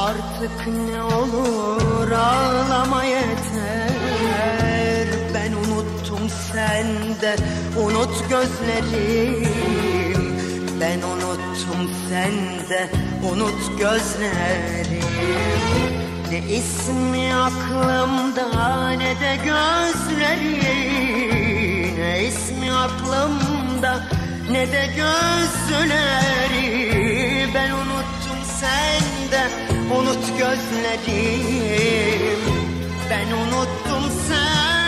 bak ne olur ağlama yeter. Ben unuttum sende unut gözlerim. Ben unuttum sende unut gözlerim. Ne ismi aklımda ne de gözleri Ne ismi aklımda ne de gözleri Ben unuttum sende unut gözlerim. Ben unuttum sende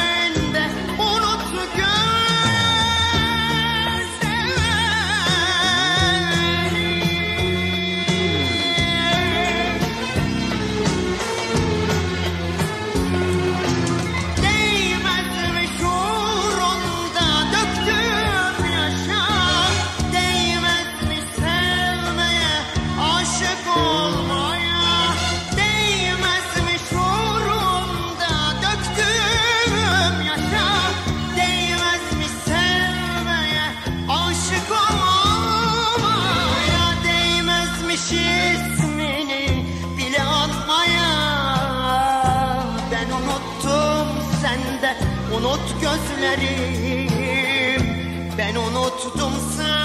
unut gözlerim. Ben unuttum sende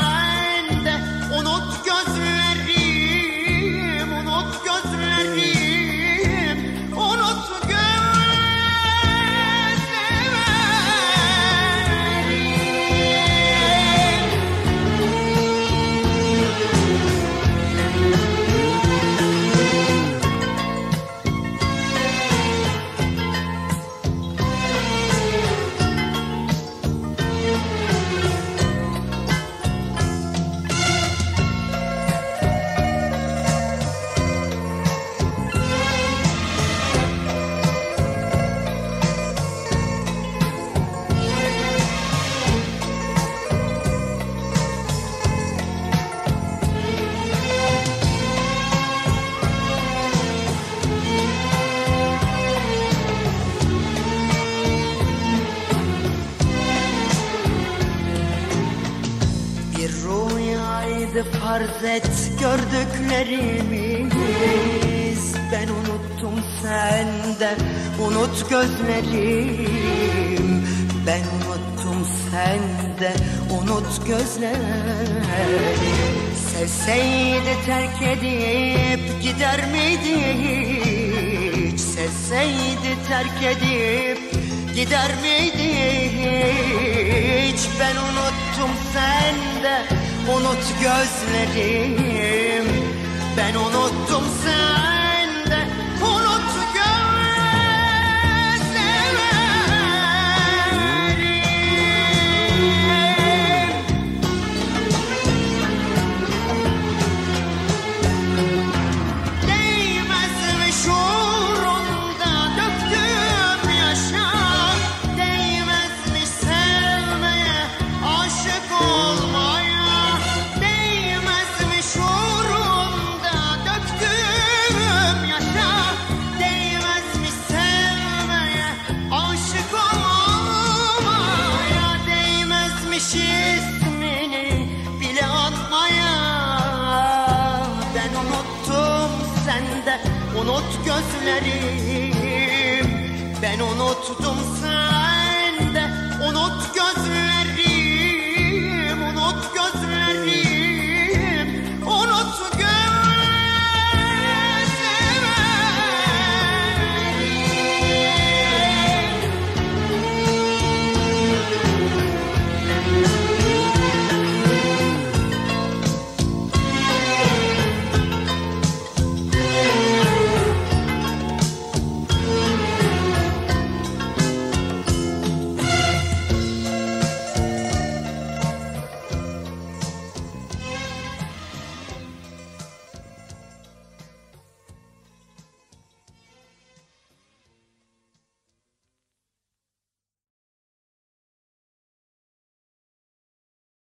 rüyaydı farz et gördüklerimiz. Ben unuttum sende unut gözlerim. Ben unuttum sende unut gözlerim. Sevseydi terk edip gider miydi hiç? Sevseydi terk edip gider miydi hiç? Ben unuttum sende unut gözlerim. Ben unuttum sende ismini bile anmaya Ben unuttum sende unut gözlerim. Ben unuttum gözlerim